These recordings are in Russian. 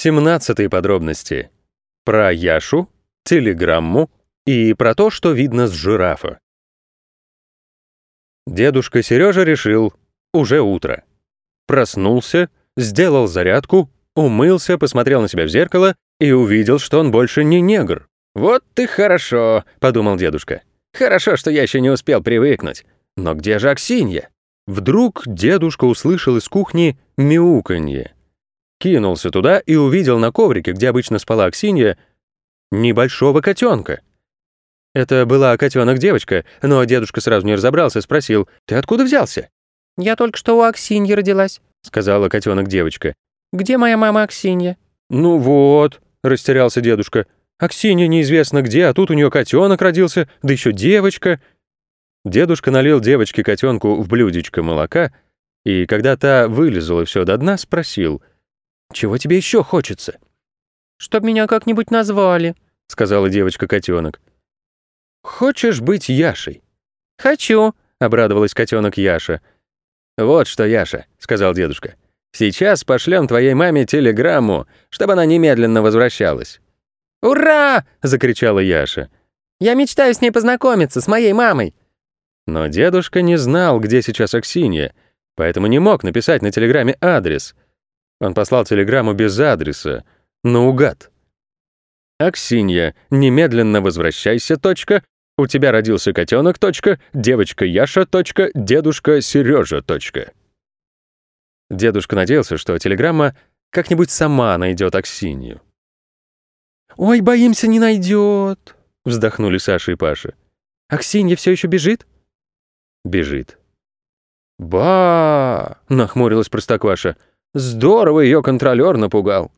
17 подробности. Про Яшу, телеграмму и про то, что видно с жирафа. Дедушка Сережа решил, уже утро. Проснулся, сделал зарядку, умылся, посмотрел на себя в зеркало и увидел, что он больше не негр. «Вот ты хорошо», — подумал дедушка. «Хорошо, что я еще не успел привыкнуть. Но где же Аксинья?» Вдруг дедушка услышал из кухни мяуканье. Кинулся туда и увидел на коврике, где обычно спала Аксинья, небольшого котенка. Это была котенок-девочка, но дедушка сразу не разобрался, спросил, «Ты откуда взялся?» «Я только что у Аксиньи родилась», — сказала котенок-девочка. «Где моя мама Аксинья?» «Ну вот», — растерялся дедушка. «Аксинья неизвестно где, а тут у нее котенок родился, да еще девочка». Дедушка налил девочке котенку в блюдечко молока, и когда та вылезала все до дна, спросил, «Чего тебе еще хочется?» «Чтоб меня как-нибудь назвали», — сказала девочка-котенок. «Хочешь быть Яшей?» «Хочу», — обрадовалась котенок Яша. «Вот что, Яша», — сказал дедушка. «Сейчас пошлем твоей маме телеграмму, чтобы она немедленно возвращалась». «Ура!» — закричала Яша. «Я мечтаю с ней познакомиться, с моей мамой». Но дедушка не знал, где сейчас Аксинья, поэтому не мог написать на телеграмме адрес. Он послал телеграмму без адреса, наугад. «Аксинья, немедленно возвращайся, точка. У тебя родился котенок, точка. Девочка Яша, точка. Дедушка Сережа, точка». Дедушка надеялся, что телеграмма как-нибудь сама найдет Аксинью. «Ой, боимся, не найдет», — вздохнули Саша и Паша. «Аксинья все еще бежит?» Бежит. «Ба!» — нахмурилась Простокваша. «Здорово ее контролер напугал».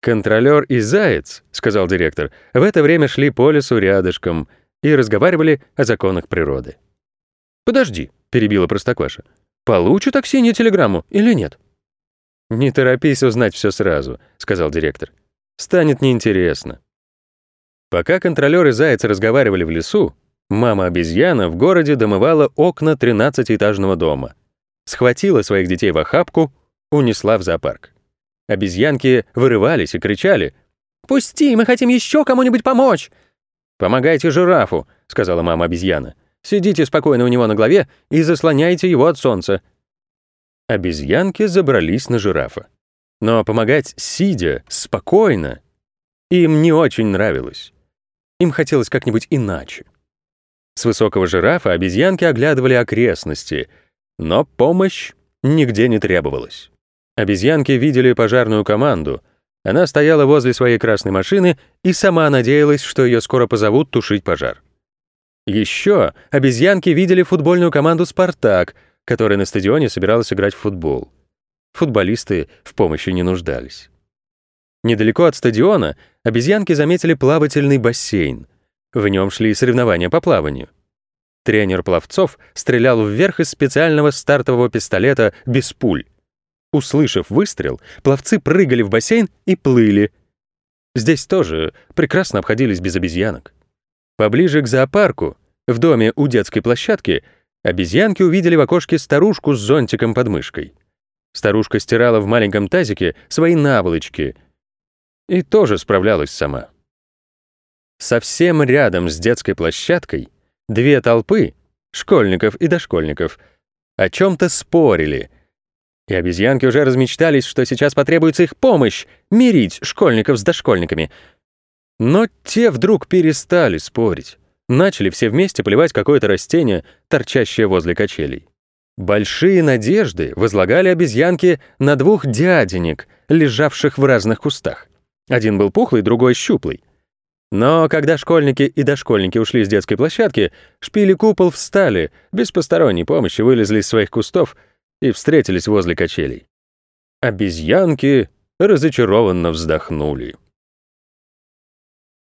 «Контролер и заяц», — сказал директор, в это время шли по лесу рядышком и разговаривали о законах природы. «Подожди», — перебила Простокваша. «Получит Аксинья телеграмму или нет?» «Не торопись узнать все сразу», — сказал директор. «Станет неинтересно». Пока контролер и заяц разговаривали в лесу, Мама-обезьяна в городе домывала окна 13-этажного дома. Схватила своих детей в охапку, унесла в зоопарк. Обезьянки вырывались и кричали. «Пусти, мы хотим еще кому-нибудь помочь!» «Помогайте жирафу», — сказала мама-обезьяна. «Сидите спокойно у него на голове и заслоняйте его от солнца». Обезьянки забрались на жирафа. Но помогать сидя, спокойно, им не очень нравилось. Им хотелось как-нибудь иначе. С высокого жирафа обезьянки оглядывали окрестности, но помощь нигде не требовалась. Обезьянки видели пожарную команду. Она стояла возле своей красной машины и сама надеялась, что ее скоро позовут тушить пожар. Еще обезьянки видели футбольную команду «Спартак», которая на стадионе собиралась играть в футбол. Футболисты в помощи не нуждались. Недалеко от стадиона обезьянки заметили плавательный бассейн. В нем шли соревнования по плаванию. Тренер пловцов стрелял вверх из специального стартового пистолета без пуль. Услышав выстрел, пловцы прыгали в бассейн и плыли. Здесь тоже прекрасно обходились без обезьянок. Поближе к зоопарку, в доме у детской площадки, обезьянки увидели в окошке старушку с зонтиком под мышкой. Старушка стирала в маленьком тазике свои наволочки и тоже справлялась сама. Совсем рядом с детской площадкой две толпы, школьников и дошкольников, о чем-то спорили. И обезьянки уже размечтались, что сейчас потребуется их помощь мирить школьников с дошкольниками. Но те вдруг перестали спорить. Начали все вместе поливать какое-то растение, торчащее возле качелей. Большие надежды возлагали обезьянки на двух дяденек, лежавших в разных кустах. Один был пухлый, другой щуплый. Но когда школьники и дошкольники ушли с детской площадки, шпили купол встали, без посторонней помощи вылезли из своих кустов и встретились возле качелей. Обезьянки разочарованно вздохнули.